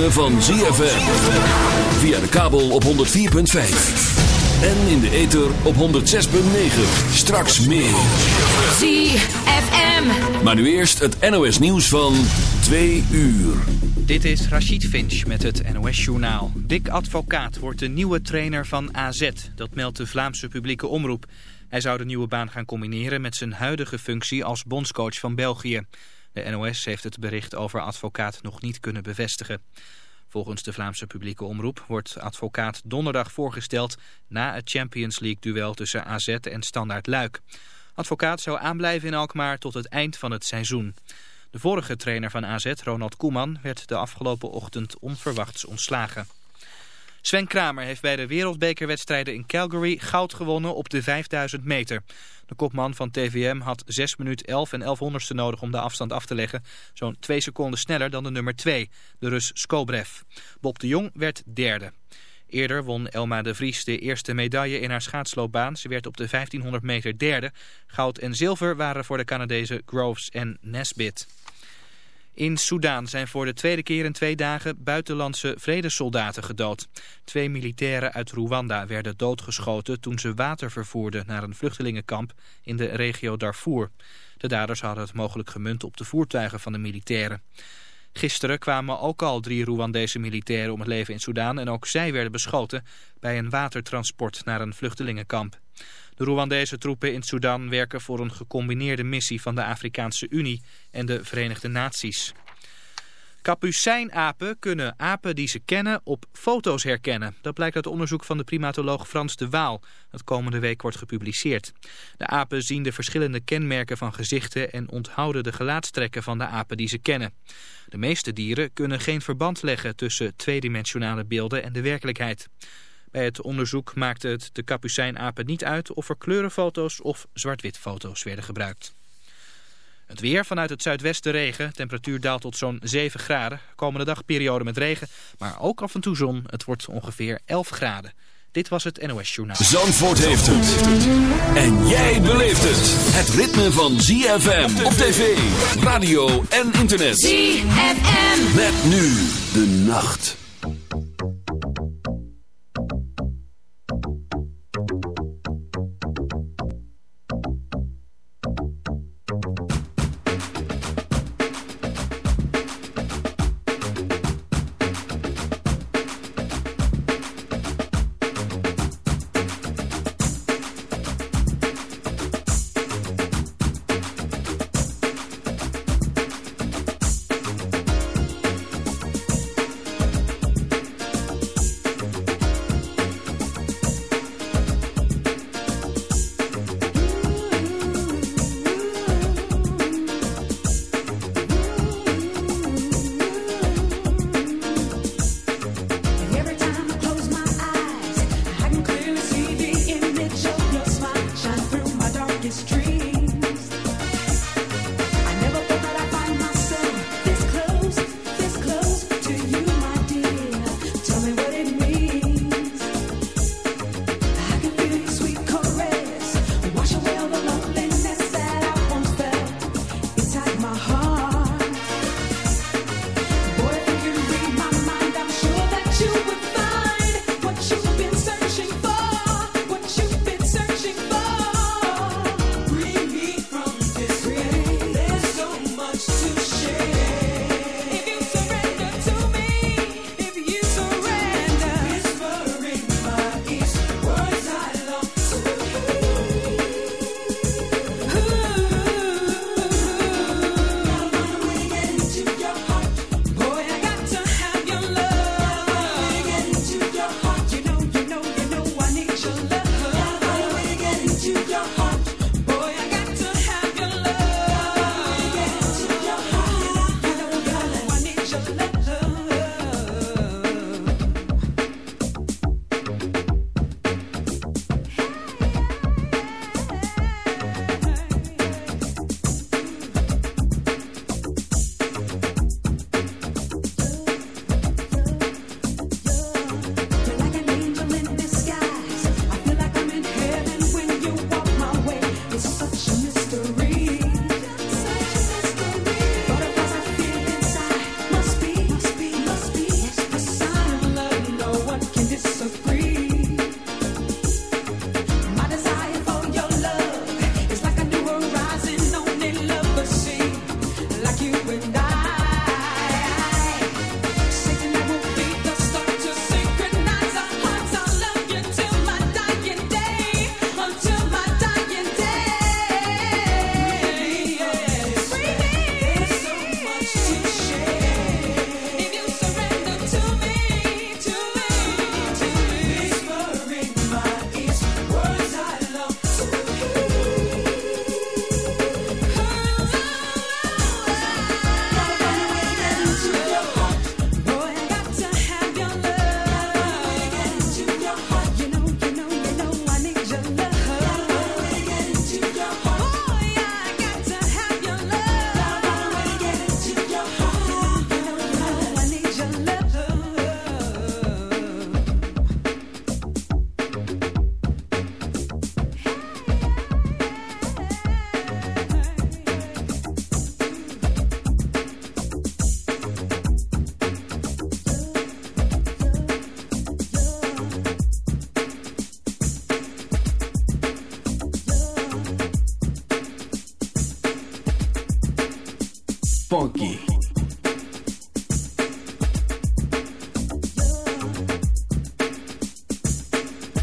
ritme van ZFM. Via de kabel op 104.5. En in de ether op 106.9. Straks meer. ZFM. Maar nu eerst het NOS nieuws van 2 uur. Dit is Rachid Finch met het NOS-journaal. Dick Advocaat wordt de nieuwe trainer van AZ. Dat meldt de Vlaamse publieke omroep. Hij zou de nieuwe baan gaan combineren met zijn huidige functie als bondscoach van België. De NOS heeft het bericht over advocaat nog niet kunnen bevestigen. Volgens de Vlaamse publieke omroep wordt advocaat donderdag voorgesteld... na het Champions League-duel tussen AZ en Standaard Luik. Advocaat zou aanblijven in Alkmaar tot het eind van het seizoen. De vorige trainer van AZ, Ronald Koeman, werd de afgelopen ochtend onverwachts ontslagen. Sven Kramer heeft bij de wereldbekerwedstrijden in Calgary goud gewonnen op de 5000 meter. De kopman van TVM had 6 minuten 11 en 11 honderdste nodig om de afstand af te leggen. Zo'n 2 seconden sneller dan de nummer 2, de Rus Skobrev. Bob de Jong werd derde. Eerder won Elma de Vries de eerste medaille in haar schaatsloopbaan. Ze werd op de 1500 meter derde. Goud en zilver waren voor de Canadezen Groves en Nesbit. In Soudaan zijn voor de tweede keer in twee dagen buitenlandse vredessoldaten gedood. Twee militairen uit Rwanda werden doodgeschoten toen ze water vervoerden naar een vluchtelingenkamp in de regio Darfur. De daders hadden het mogelijk gemunt op de voertuigen van de militairen. Gisteren kwamen ook al drie Rwandese militairen om het leven in Soudaan en ook zij werden beschoten bij een watertransport naar een vluchtelingenkamp. De Rwandese troepen in Sudan werken voor een gecombineerde missie van de Afrikaanse Unie en de Verenigde Naties. Kapucijnapen kunnen apen die ze kennen op foto's herkennen. Dat blijkt uit onderzoek van de primatoloog Frans de Waal. Dat komende week wordt gepubliceerd. De apen zien de verschillende kenmerken van gezichten en onthouden de gelaatstrekken van de apen die ze kennen. De meeste dieren kunnen geen verband leggen tussen tweedimensionale beelden en de werkelijkheid. Bij het onderzoek maakte het de kapucijnapen niet uit of er kleurenfoto's of zwart-wit foto's werden gebruikt. Het weer vanuit het zuidwesten regen. Temperatuur daalt tot zo'n 7 graden. Komende dag periode met regen, maar ook af en toe zon. Het wordt ongeveer 11 graden. Dit was het NOS Journaal. Zandvoort heeft het. En jij beleeft het. Het ritme van ZFM op tv, radio en internet. ZFM. Met nu de nacht.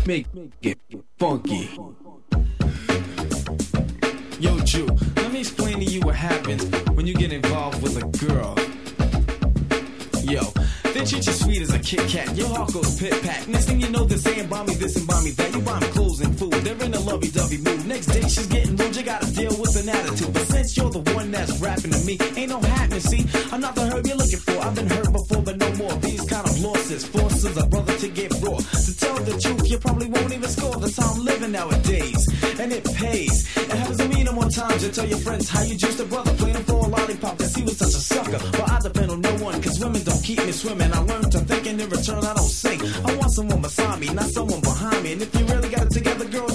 Make it funky. Yo, Jew, let me explain to you what happens when you get involved with a girl. Yo, they treat you sweet as a Kit Kat. Your heart goes pit pat. Next thing you know, they're saying buy me this and buy me that. You buy me clothes and food. They're in a lovey dovey mood. Next day she's getting rude. You gotta deal with an attitude. But since you're the one that's rapping to me, ain't no happening. See, I'm not the herb you're looking for. I've been hurt before, but no more. These kind of losses forces a brother you probably won't even score. How I'm living nowadays, and it pays. It happens to me no more times. You tell your friends how you just a brother, playing for a lollipop, cause he was such a sucker. But I depend on no one, cause women don't keep me swimming. I learned to think, and in return, I don't sing. I want someone beside me, not someone behind me. And if you really got it together, girl,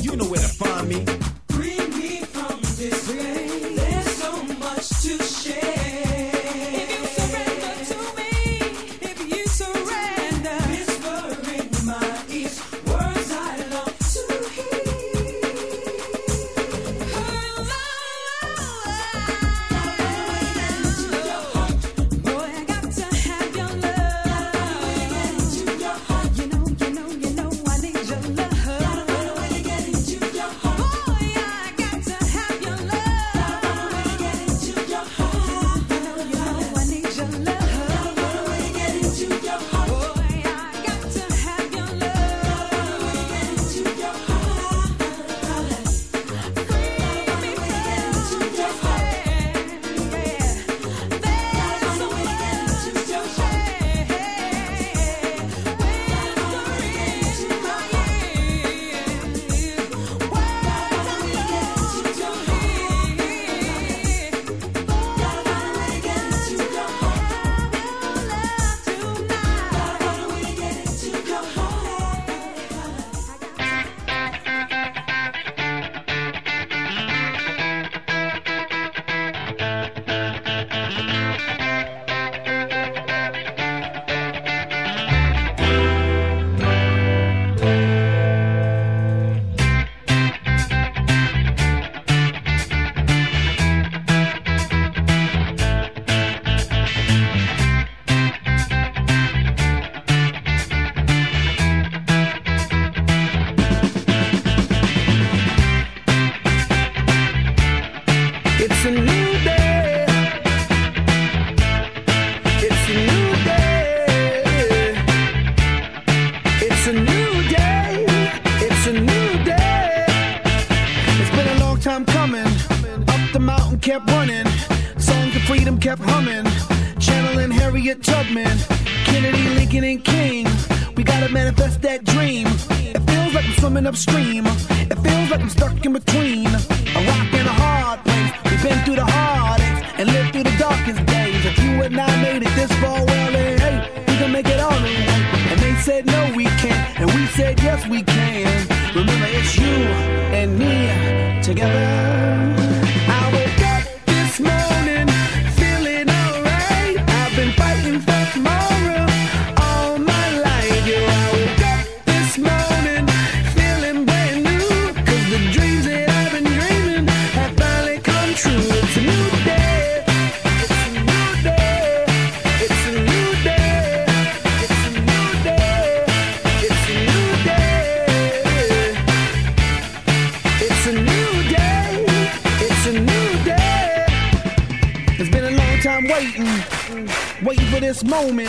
this moment.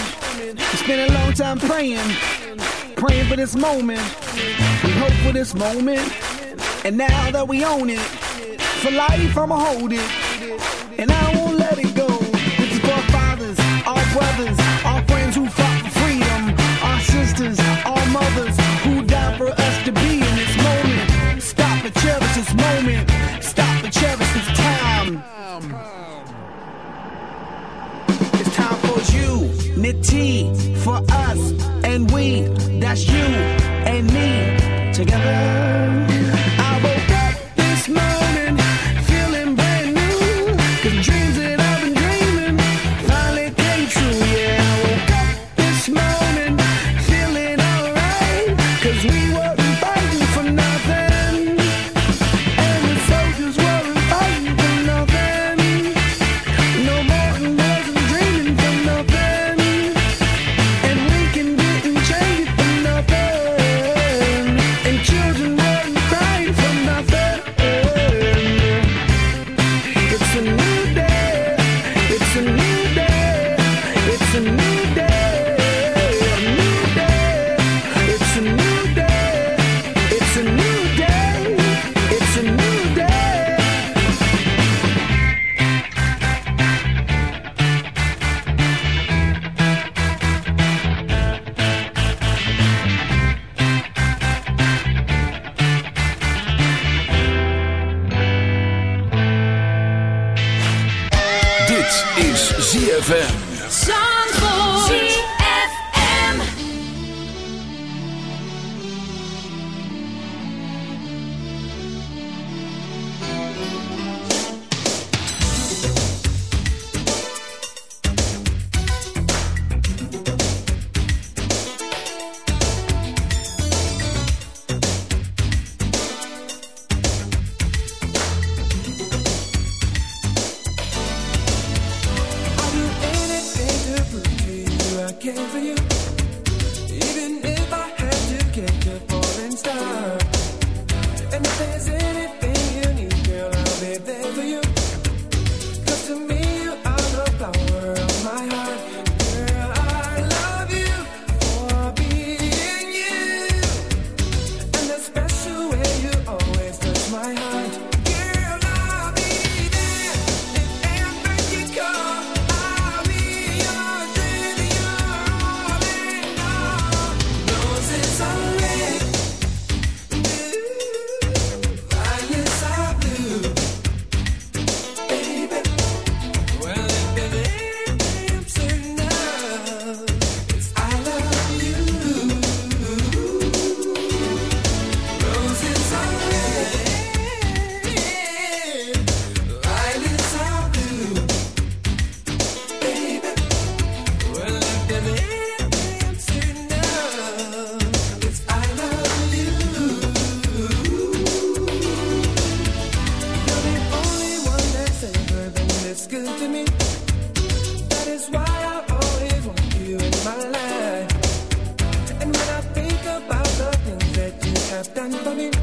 It's been a long time praying, praying for this moment. We hope for this moment, and now that we own it, for life I'ma hold it, and I won't let it go. For our fathers, our brothers, our friends who fought for freedom, our sisters, our mothers who died for us to be in this moment. Stop and cherish this moment. Unity for us and we. That's you and me together. I woke up this morning ZFM. That you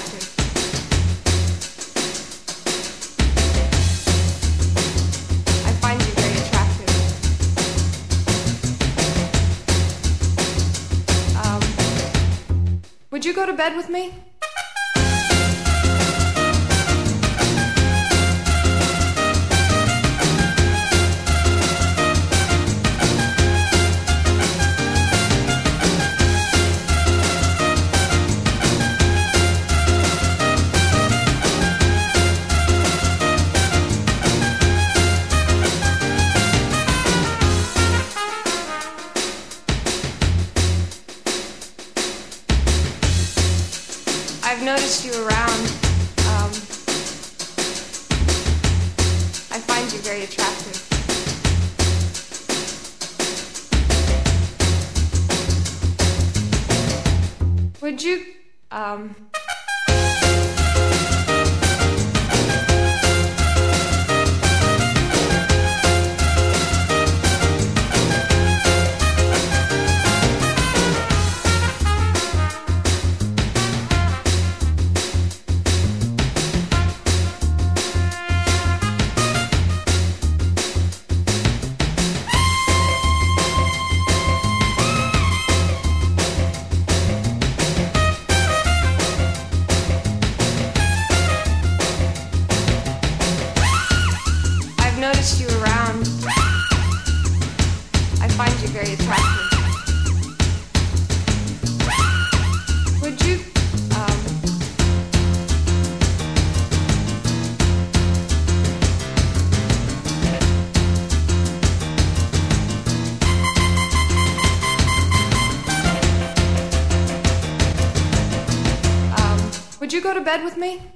Go to bed with me? Bed with me?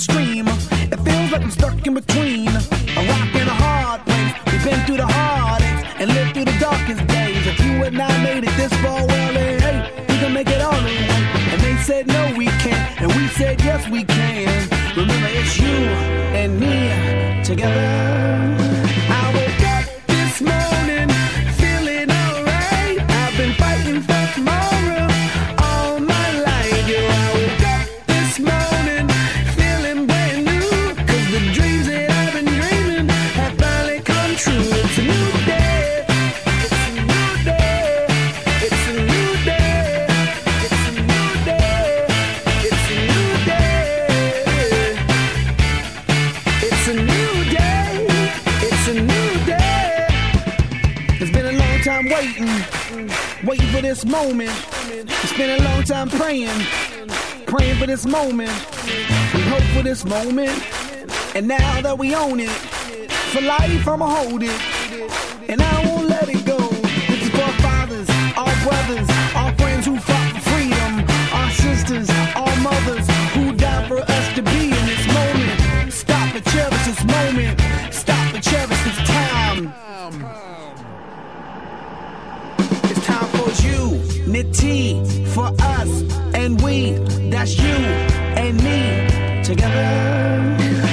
scream this moment. And now that we own it, for life I'ma hold it. And I won't let it go. It's our fathers, our brothers, our friends who fought for freedom, our sisters, our mothers who died for us to be in this moment. Stop and cherish this moment. Stop and cherish this time. It's time for you, Nitty, for us, and we. That's you and me together.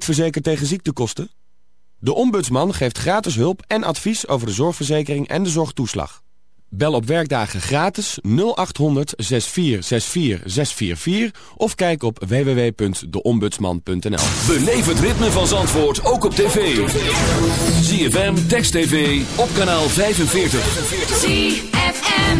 niet verzekerd tegen ziektekosten? De Ombudsman geeft gratis hulp en advies over de zorgverzekering en de zorgtoeslag. Bel op werkdagen gratis 0800 6464644 644 of kijk op www.deombudsman.nl. Beleef het ritme van Zandvoort ook op tv. ZFM, Text TV, op kanaal 45. ZFM.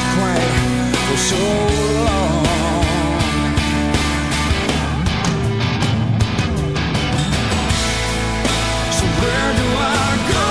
quaint for so long. So where do I go?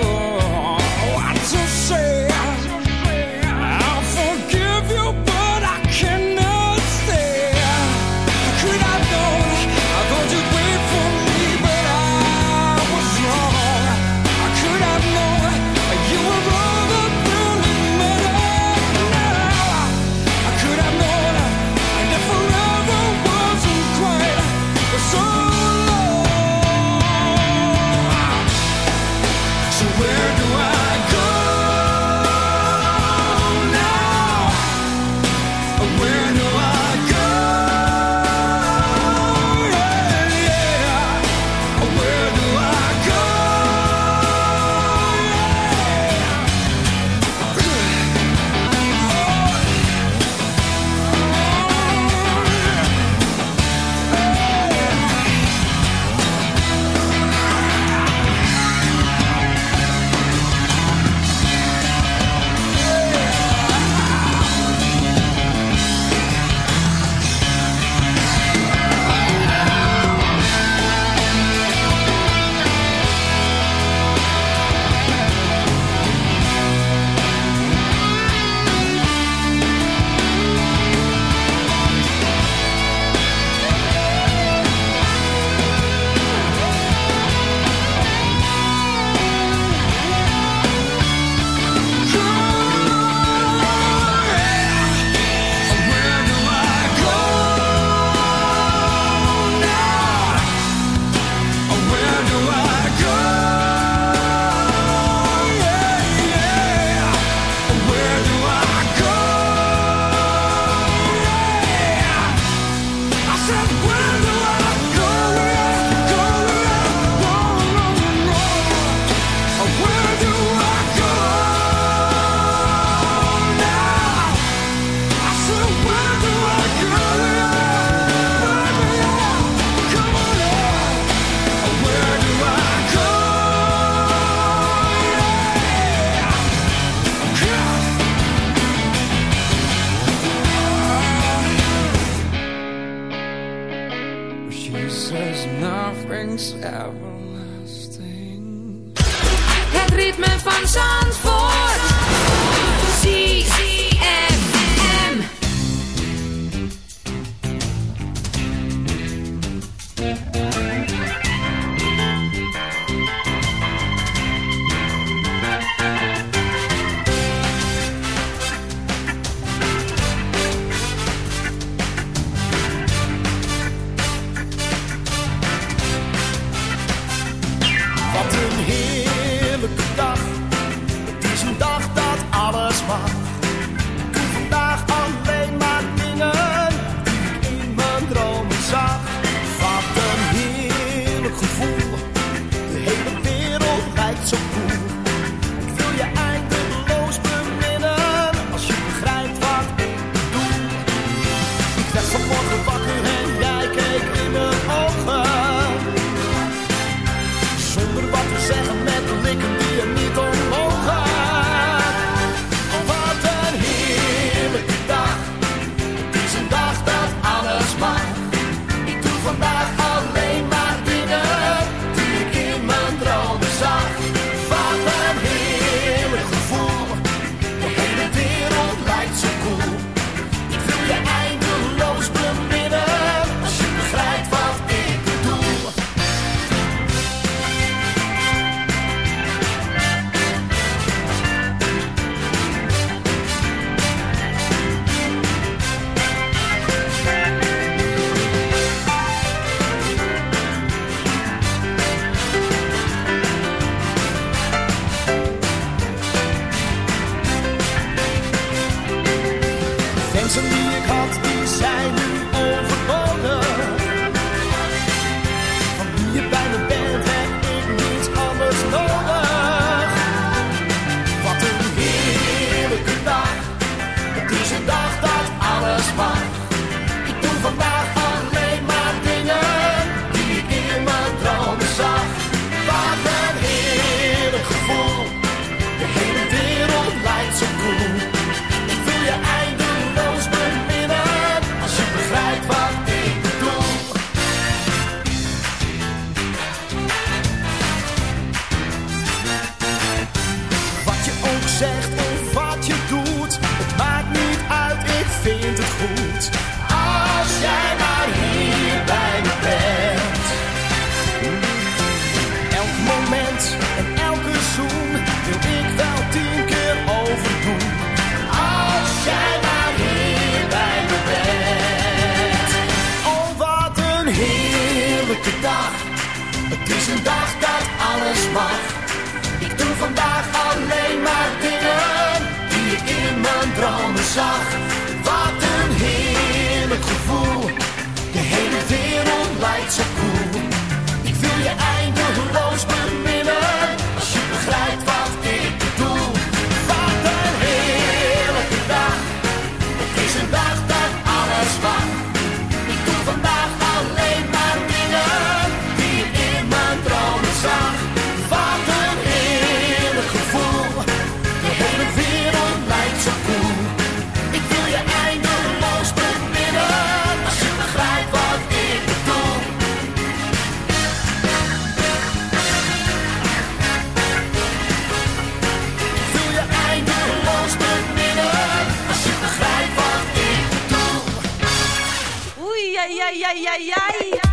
Oei, ja, ja, ja,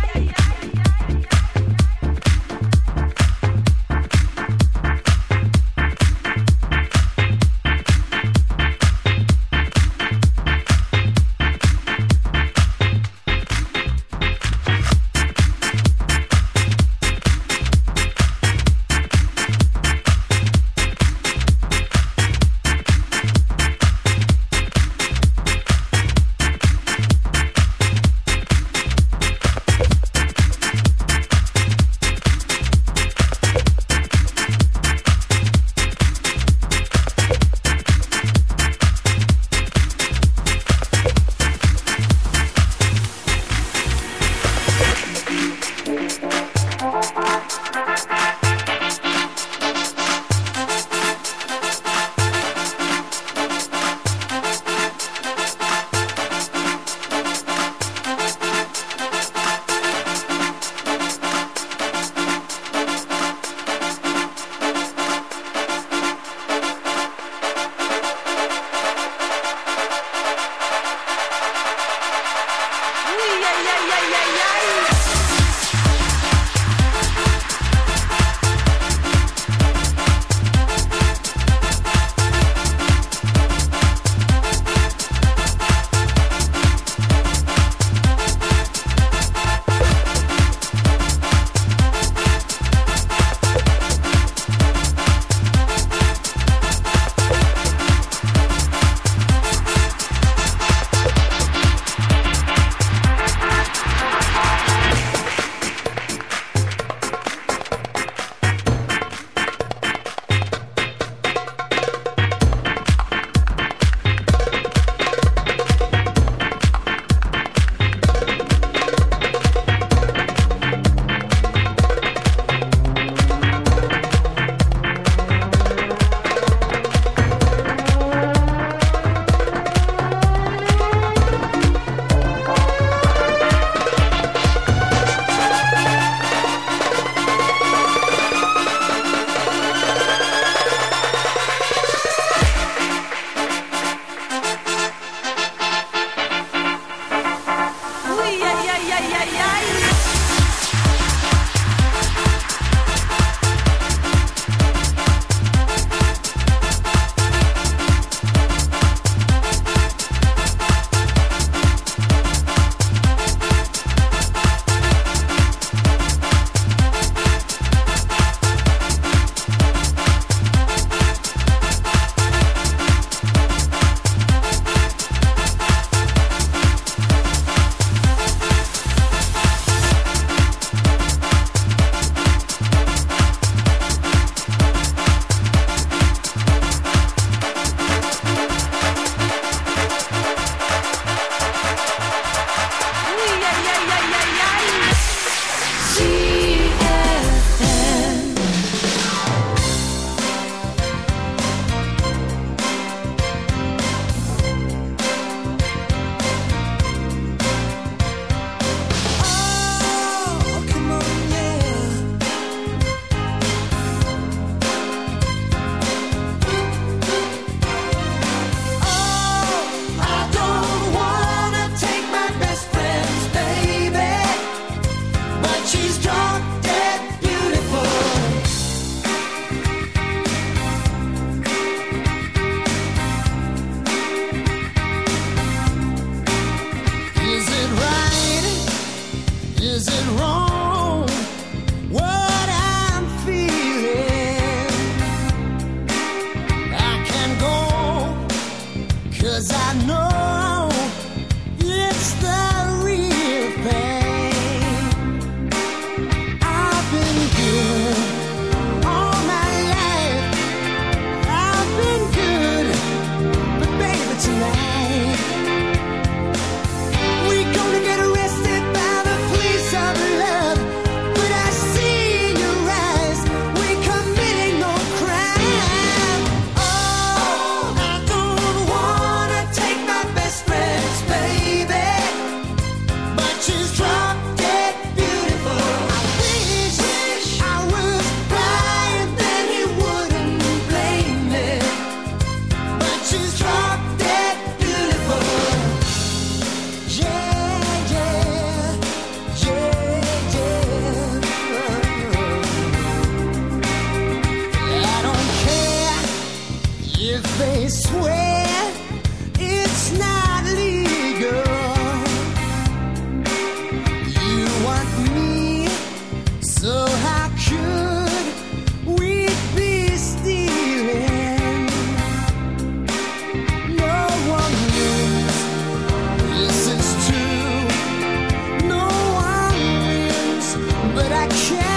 I can't